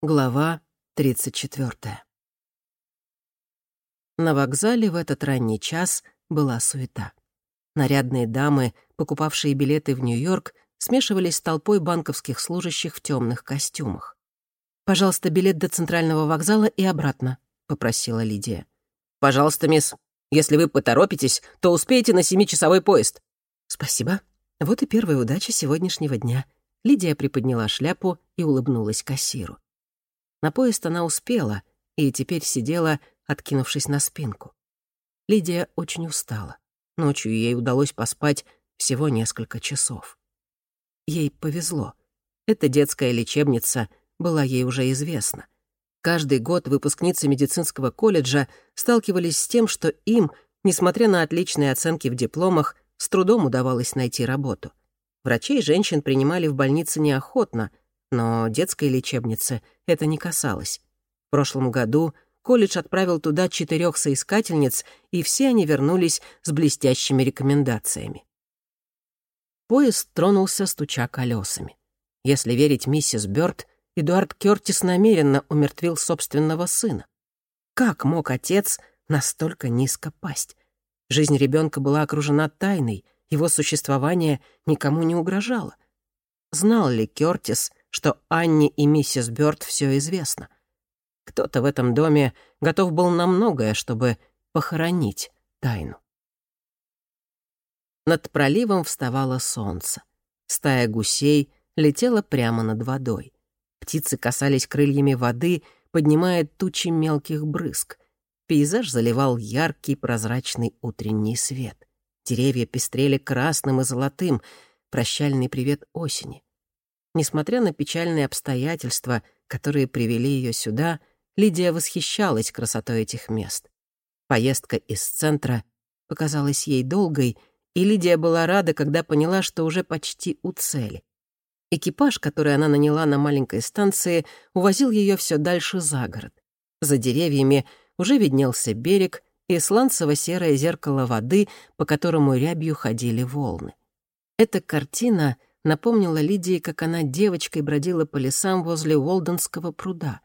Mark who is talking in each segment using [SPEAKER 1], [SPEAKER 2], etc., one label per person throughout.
[SPEAKER 1] Глава 34. На вокзале в этот ранний час была суета. Нарядные дамы, покупавшие билеты в Нью-Йорк, смешивались с толпой банковских служащих в темных костюмах. «Пожалуйста, билет до центрального вокзала и обратно», — попросила Лидия.
[SPEAKER 2] «Пожалуйста, мисс, если вы поторопитесь, то успеете на семичасовой поезд».
[SPEAKER 1] «Спасибо. Вот и первая удача сегодняшнего дня». Лидия приподняла шляпу и улыбнулась кассиру. На поезд она успела и теперь сидела, откинувшись на спинку. Лидия очень устала. Ночью ей удалось поспать всего несколько часов. Ей повезло. Эта детская лечебница была ей уже известна. Каждый год выпускницы медицинского колледжа сталкивались с тем, что им, несмотря на отличные оценки в дипломах, с трудом удавалось найти работу. Врачей женщин принимали в больнице неохотно, но детской лечебницы это не касалось. В прошлом году колледж отправил туда четырех соискательниц, и все они вернулись с блестящими рекомендациями. Поезд тронулся, стуча колесами. Если верить миссис Бёрд, Эдуард Кёртис намеренно умертвил собственного сына. Как мог отец настолько низко пасть? Жизнь ребенка была окружена тайной, его существование никому не угрожало. Знал ли Кёртис, что Анне и миссис Бёрд все известно. Кто-то в этом доме готов был на многое, чтобы похоронить тайну. Над проливом вставало солнце. Стая гусей летела прямо над водой. Птицы касались крыльями воды, поднимая тучи мелких брызг. Пейзаж заливал яркий прозрачный утренний свет. Деревья пестрели красным и золотым. Прощальный привет осени. Несмотря на печальные обстоятельства, которые привели ее сюда, Лидия восхищалась красотой этих мест. Поездка из центра показалась ей долгой, и Лидия была рада, когда поняла, что уже почти у цели. Экипаж, который она наняла на маленькой станции, увозил ее все дальше за город. За деревьями уже виднелся берег и сланцево-серое зеркало воды, по которому рябью ходили волны. Эта картина — напомнила Лидии, как она девочкой бродила по лесам возле Уолденского пруда,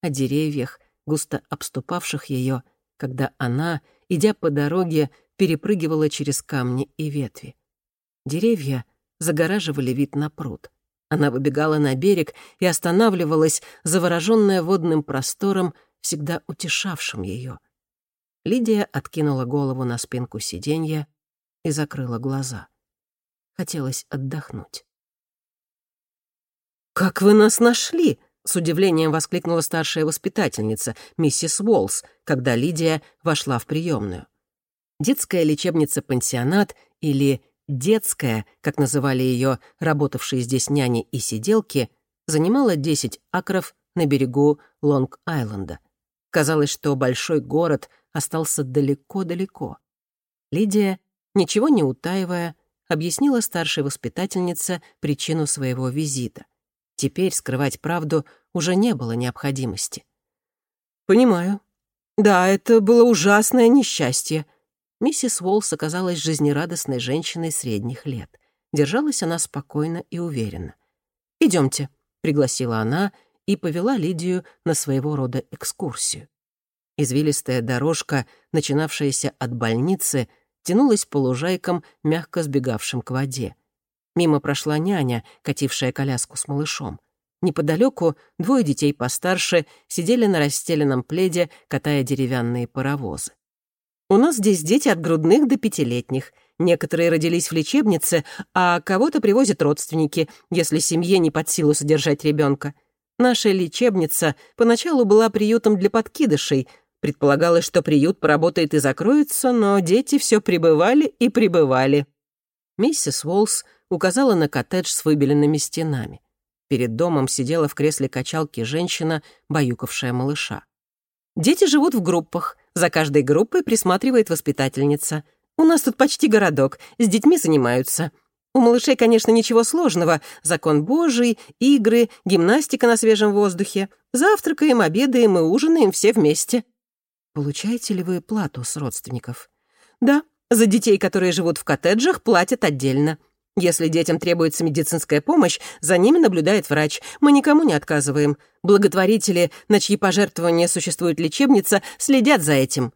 [SPEAKER 1] о деревьях, густо обступавших ее, когда она, идя по дороге, перепрыгивала через камни и ветви. Деревья загораживали вид на пруд. Она выбегала на берег и останавливалась, заворожённая водным простором, всегда утешавшим ее. Лидия откинула голову на спинку сиденья и закрыла глаза. Хотелось отдохнуть. «Как вы нас нашли?» — с удивлением воскликнула старшая воспитательница, миссис Уолс, когда Лидия вошла в приемную. Детская лечебница-пансионат или детская, как называли ее работавшие здесь няни и сиделки, занимала 10 акров на берегу Лонг-Айленда. Казалось, что большой город остался далеко-далеко. Лидия, ничего не утаивая, объяснила старшей воспитательнице причину своего визита. Теперь скрывать правду уже не было необходимости. «Понимаю. Да, это было ужасное несчастье». Миссис Уолс оказалась жизнерадостной женщиной средних лет. Держалась она спокойно и уверенно. Идемте, пригласила она и повела Лидию на своего рода экскурсию. Извилистая дорожка, начинавшаяся от больницы, тянулась по лужайкам, мягко сбегавшим к воде. Мимо прошла няня, катившая коляску с малышом. Неподалеку двое детей постарше сидели на расстеленном пледе, катая деревянные паровозы. «У нас здесь дети от грудных до пятилетних. Некоторые родились в лечебнице, а кого-то привозят родственники, если семье не под силу содержать ребенка. Наша лечебница поначалу была приютом для подкидышей, Предполагалось, что приют поработает и закроется, но дети все прибывали и прибывали. Миссис Уолс указала на коттедж с выбеленными стенами. Перед домом сидела в кресле качалки женщина, баюкавшая малыша. «Дети живут в группах. За каждой группой присматривает воспитательница. У нас тут почти городок, с детьми занимаются. У малышей, конечно, ничего сложного. Закон Божий, игры, гимнастика на свежем воздухе. Завтракаем, обедаем и ужинаем все вместе. Получаете ли вы плату с родственников? Да, за детей, которые живут в коттеджах, платят отдельно. Если детям требуется медицинская помощь, за ними наблюдает врач. Мы никому не отказываем. Благотворители, на чьи пожертвования существует лечебница, следят за этим».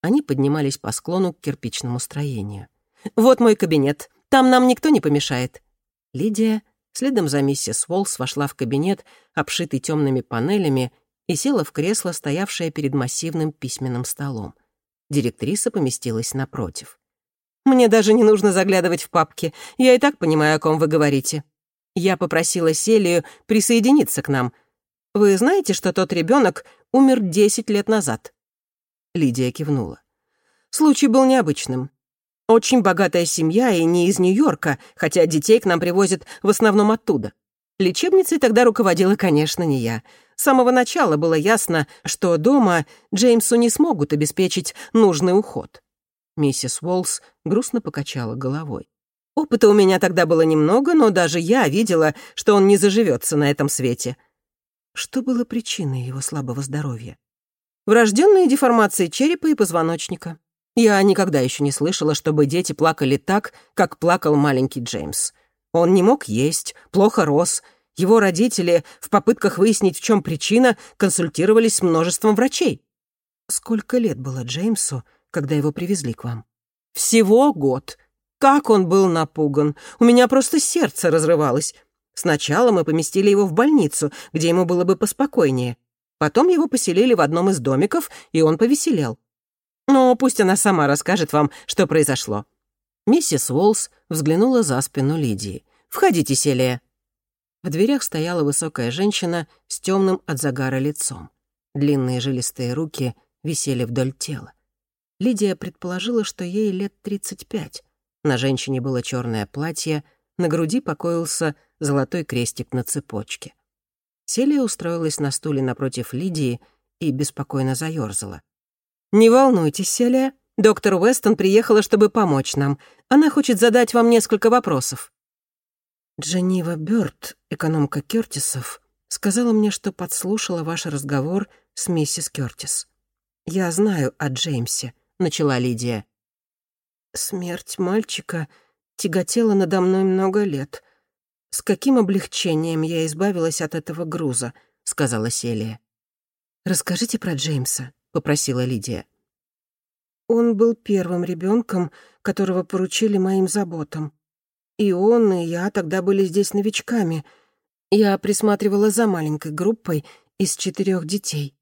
[SPEAKER 1] Они поднимались по склону к кирпичному строению. «Вот мой кабинет. Там нам никто не помешает». Лидия следом за миссис Уолс вошла в кабинет, обшитый темными панелями, и села в кресло, стоявшее перед массивным письменным столом. Директриса поместилась напротив. Мне даже не нужно заглядывать в папки. Я и так понимаю, о ком вы говорите. Я попросила Селию присоединиться к нам. Вы знаете, что тот ребенок умер 10 лет назад?» Лидия кивнула. Случай был необычным. Очень богатая семья и не из Нью-Йорка, хотя детей к нам привозят в основном оттуда. Лечебницей тогда руководила, конечно, не я. С самого начала было ясно, что дома Джеймсу не смогут обеспечить нужный уход. Миссис Уолс грустно покачала головой. «Опыта у меня тогда было немного, но даже я видела, что он не заживется на этом свете». Что было причиной его слабого здоровья? Врожденные деформации черепа и позвоночника. Я никогда еще не слышала, чтобы дети плакали так, как плакал маленький Джеймс. Он не мог есть, плохо рос. Его родители в попытках выяснить, в чем причина, консультировались с множеством врачей. Сколько лет было Джеймсу, когда его привезли к вам?» «Всего год. Как он был напуган. У меня просто сердце разрывалось. Сначала мы поместили его в больницу, где ему было бы поспокойнее. Потом его поселили в одном из домиков, и он повеселел. Но пусть она сама расскажет вам, что произошло». Миссис Уолс взглянула за спину Лидии. «Входите, Селия». В дверях стояла высокая женщина с темным от загара лицом. Длинные жилистые руки висели вдоль тела. Лидия предположила, что ей лет 35. На женщине было черное платье, на груди покоился золотой крестик на цепочке. Селия устроилась на стуле напротив Лидии и беспокойно заёрзала. «Не волнуйтесь, Селия. Доктор Уэстон приехала, чтобы помочь нам. Она хочет задать вам несколько вопросов». Дженнива Бёрд, экономка Кёртисов, сказала мне, что подслушала ваш разговор с миссис Кёртис. Я знаю о Джеймсе. — начала Лидия. «Смерть мальчика тяготела надо мной много лет. С каким облегчением я избавилась от этого груза», — сказала Селия. «Расскажите про Джеймса», — попросила Лидия. «Он был первым ребенком, которого поручили моим заботам. И он, и я тогда были здесь новичками. Я присматривала за маленькой группой из четырех детей.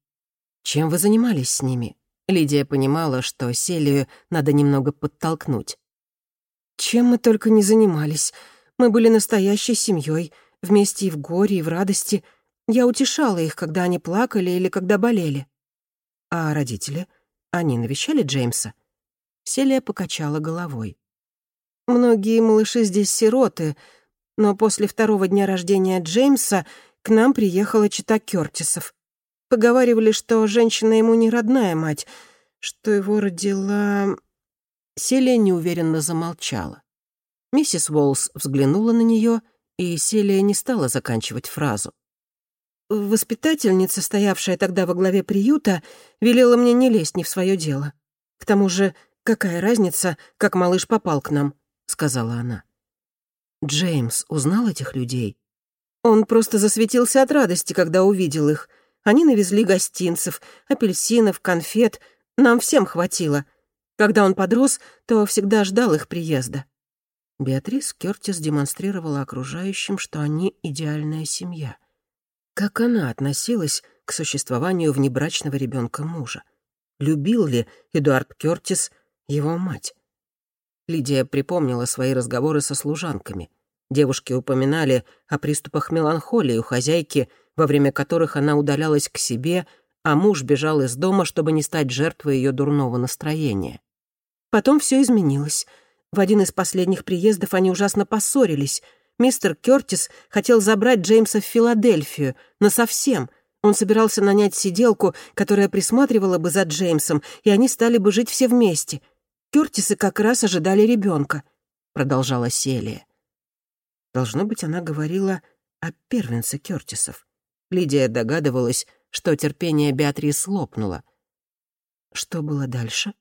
[SPEAKER 1] Чем вы занимались с ними?» Лидия понимала, что Селию надо немного подтолкнуть. «Чем мы только не занимались. Мы были настоящей семьей, вместе и в горе, и в радости. Я утешала их, когда они плакали или когда болели. А родители? Они навещали Джеймса?» Селия покачала головой. «Многие малыши здесь сироты, но после второго дня рождения Джеймса к нам приехала чита Кёртисов. Поговаривали, что женщина ему не родная мать, что его родила... Селия неуверенно замолчала. Миссис Уолс взглянула на нее, и Селия не стала заканчивать фразу. Воспитательница, стоявшая тогда во главе приюта, велела мне не лезть не в свое дело. К тому же, какая разница, как малыш попал к нам, сказала она. Джеймс узнал этих людей. Он просто засветился от радости, когда увидел их. Они навезли гостинцев, апельсинов, конфет. Нам всем хватило. Когда он подрос, то всегда ждал их приезда. Беатрис Кёртис демонстрировала окружающим, что они идеальная семья. Как она относилась к существованию внебрачного ребенка мужа? Любил ли Эдуард Кёртис его мать? Лидия припомнила свои разговоры со служанками. Девушки упоминали о приступах меланхолии у хозяйки — во время которых она удалялась к себе, а муж бежал из дома, чтобы не стать жертвой ее дурного настроения. Потом все изменилось. В один из последних приездов они ужасно поссорились. Мистер Кёртис хотел забрать Джеймса в Филадельфию, но совсем. Он собирался нанять сиделку, которая присматривала бы за Джеймсом, и они стали бы жить все вместе. Кёртисы как раз ожидали ребенка, продолжала Селия. Должно быть, она говорила о первенце Кёртисов. Лидия догадывалась, что терпение Беатрис лопнуло. Что было дальше?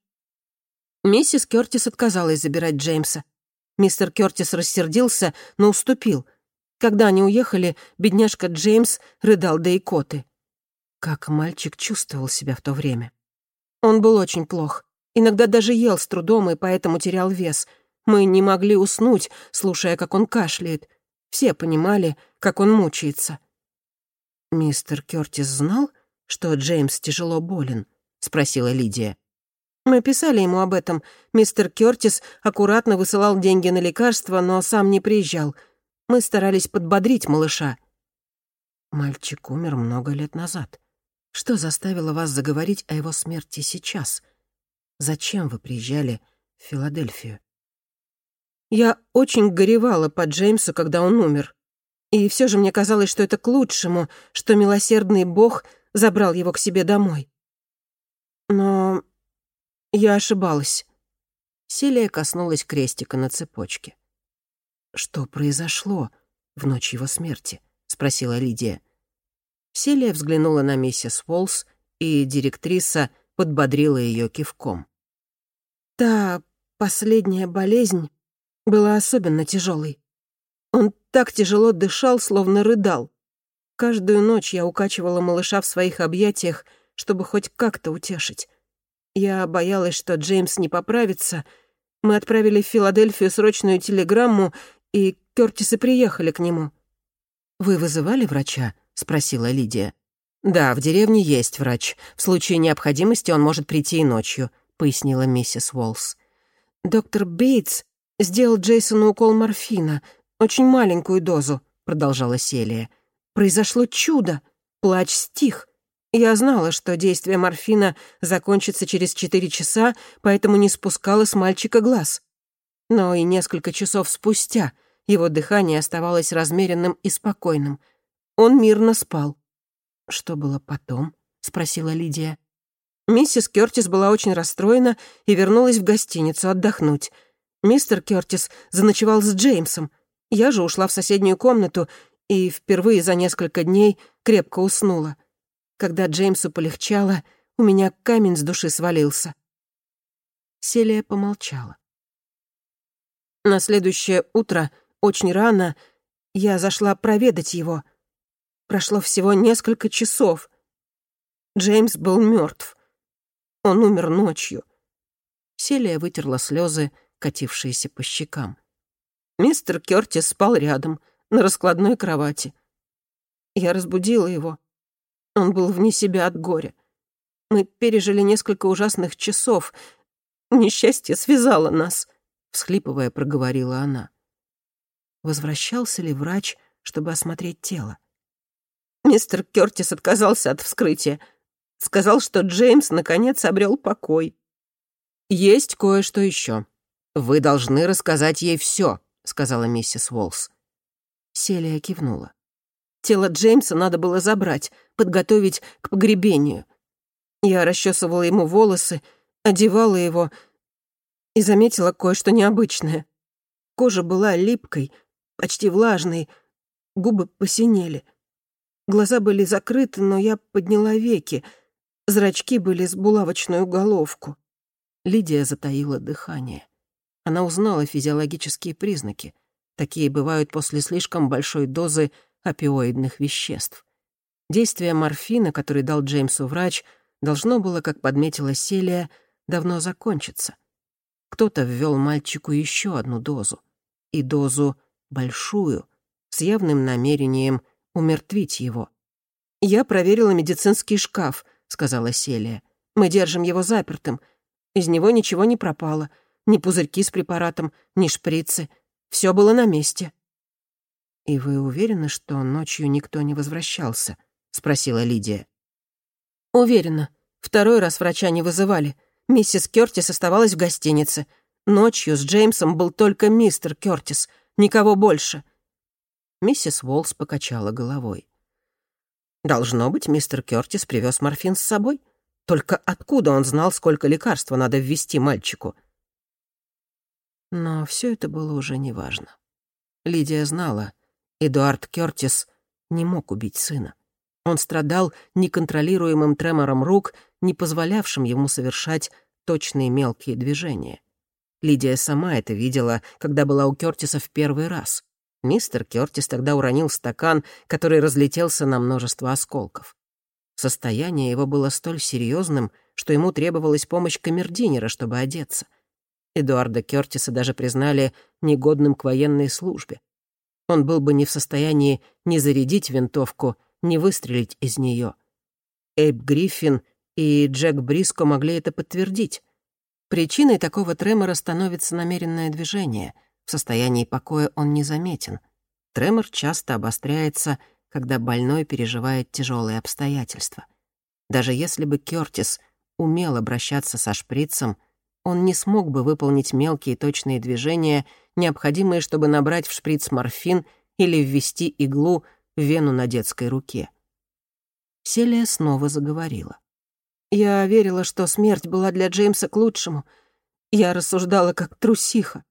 [SPEAKER 1] Миссис Кёртис отказалась забирать Джеймса. Мистер Кёртис рассердился, но уступил. Когда они уехали, бедняжка Джеймс рыдал до икоты. Как мальчик чувствовал себя в то время? Он был очень плох. Иногда даже ел с трудом и поэтому терял вес. Мы не могли уснуть, слушая, как он кашляет. Все понимали, как он мучается. «Мистер Кёртис знал, что Джеймс тяжело болен?» — спросила Лидия. Мы писали ему об этом. Мистер Кёртис аккуратно высылал деньги на лекарства, но сам не приезжал. Мы старались подбодрить малыша. Мальчик умер много лет назад. Что заставило вас заговорить о его смерти сейчас? Зачем вы приезжали в Филадельфию? Я очень горевала по Джеймсу, когда он умер. И все же мне казалось, что это к лучшему, что милосердный Бог забрал его к себе домой. Но я ошибалась. Селия коснулась крестика на цепочке. «Что произошло в ночь его смерти?» — спросила Лидия. Селия взглянула на миссис Уолс, и директриса подбодрила ее кивком. «Та последняя болезнь была особенно тяжелой. Он так тяжело дышал, словно рыдал. Каждую ночь я укачивала малыша в своих объятиях, чтобы хоть как-то утешить. Я боялась, что Джеймс не поправится. Мы отправили в Филадельфию срочную телеграмму, и Кёртисы приехали к нему. «Вы вызывали врача?» — спросила Лидия. «Да, в деревне есть врач. В случае необходимости он может прийти и ночью», — пояснила миссис Уолс. «Доктор Бейтс сделал Джейсону укол морфина, очень маленькую дозу», — продолжала Селия. «Произошло чудо. Плач стих. Я знала, что действие морфина закончится через четыре часа, поэтому не спускала с мальчика глаз. Но и несколько часов спустя его дыхание оставалось размеренным и спокойным. Он мирно спал. «Что было потом?» — спросила Лидия. Миссис Кёртис была очень расстроена и вернулась в гостиницу отдохнуть. Мистер Кёртис заночевал с Джеймсом. Я же ушла в соседнюю комнату и впервые за несколько дней крепко уснула. Когда Джеймсу полегчало, у меня камень с души свалился. Селия помолчала. На следующее утро, очень рано, я зашла проведать его. Прошло всего несколько часов. Джеймс был мертв. Он умер ночью. Селия вытерла слезы, катившиеся по щекам. Мистер Кёртис спал рядом, на раскладной кровати. Я разбудила его. Он был вне себя от горя. Мы пережили несколько ужасных часов. Несчастье связало нас, — всхлипывая, проговорила она. Возвращался ли врач, чтобы осмотреть тело? Мистер Кёртис отказался от вскрытия. Сказал, что Джеймс наконец обрел покой. «Есть кое-что еще. Вы должны рассказать ей все, сказала миссис Уолс. Селия кивнула. Тело Джеймса надо было забрать, подготовить к погребению. Я расчесывала ему волосы, одевала его и заметила кое-что необычное. Кожа была липкой, почти влажной, губы посинели. Глаза были закрыты, но я подняла веки. Зрачки были с булавочную головку. Лидия затаила дыхание. Она узнала физиологические признаки. Такие бывают после слишком большой дозы опиоидных веществ. Действие морфина, который дал Джеймсу врач, должно было, как подметила Селия, давно закончиться. Кто-то ввел мальчику еще одну дозу. И дозу большую, с явным намерением умертвить его. «Я проверила медицинский шкаф», — сказала Селия. «Мы держим его запертым. Из него ничего не пропало. Ни пузырьки с препаратом, ни шприцы. Все было на месте». «И вы уверены, что ночью никто не возвращался?» — спросила Лидия. «Уверена. Второй раз врача не вызывали. Миссис Кёртис оставалась в гостинице. Ночью с Джеймсом был только мистер Кёртис, никого больше». Миссис Уолс покачала головой. «Должно быть, мистер Кёртис привез морфин с собой. Только откуда он знал, сколько лекарства надо ввести мальчику?» Но все это было уже неважно. Лидия знала, Эдуард Кёртис не мог убить сына. Он страдал неконтролируемым тремором рук, не позволявшим ему совершать точные мелкие движения. Лидия сама это видела, когда была у Кёртиса в первый раз. Мистер Кёртис тогда уронил стакан, который разлетелся на множество осколков. Состояние его было столь серьезным, что ему требовалась помощь камердинера, чтобы одеться. Эдуарда Кёртиса даже признали негодным к военной службе. Он был бы не в состоянии ни зарядить винтовку, ни выстрелить из нее. Эйб Гриффин и Джек Бриско могли это подтвердить. Причиной такого тремора становится намеренное движение. В состоянии покоя он незаметен. Тремор часто обостряется, когда больной переживает тяжелые обстоятельства. Даже если бы Кёртис умел обращаться со шприцем, он не смог бы выполнить мелкие точные движения, необходимые, чтобы набрать в шприц морфин или ввести иглу в вену на детской руке. Селия снова заговорила. «Я верила, что смерть была для Джеймса к лучшему. Я рассуждала как трусиха.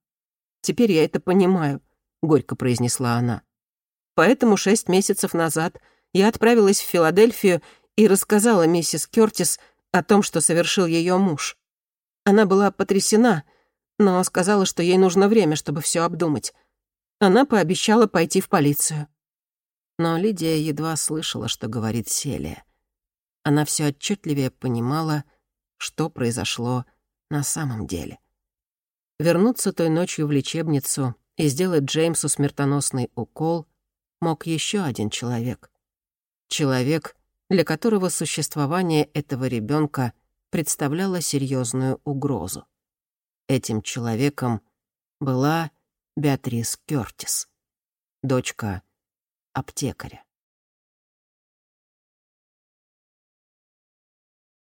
[SPEAKER 1] Теперь я это понимаю», — горько произнесла она. «Поэтому шесть месяцев назад я отправилась в Филадельфию и рассказала миссис Кёртис о том, что совершил ее муж. Она была потрясена, но сказала, что ей нужно время, чтобы все обдумать. Она пообещала пойти в полицию. Но Лидия едва слышала, что говорит Селия. Она все отчетливее понимала, что произошло на самом деле. Вернуться той ночью в лечебницу и сделать Джеймсу смертоносный укол мог еще один человек. Человек, для которого существование этого ребенка представляло серьезную угрозу. Этим человеком была Беатрис Кёртис, дочка аптекаря.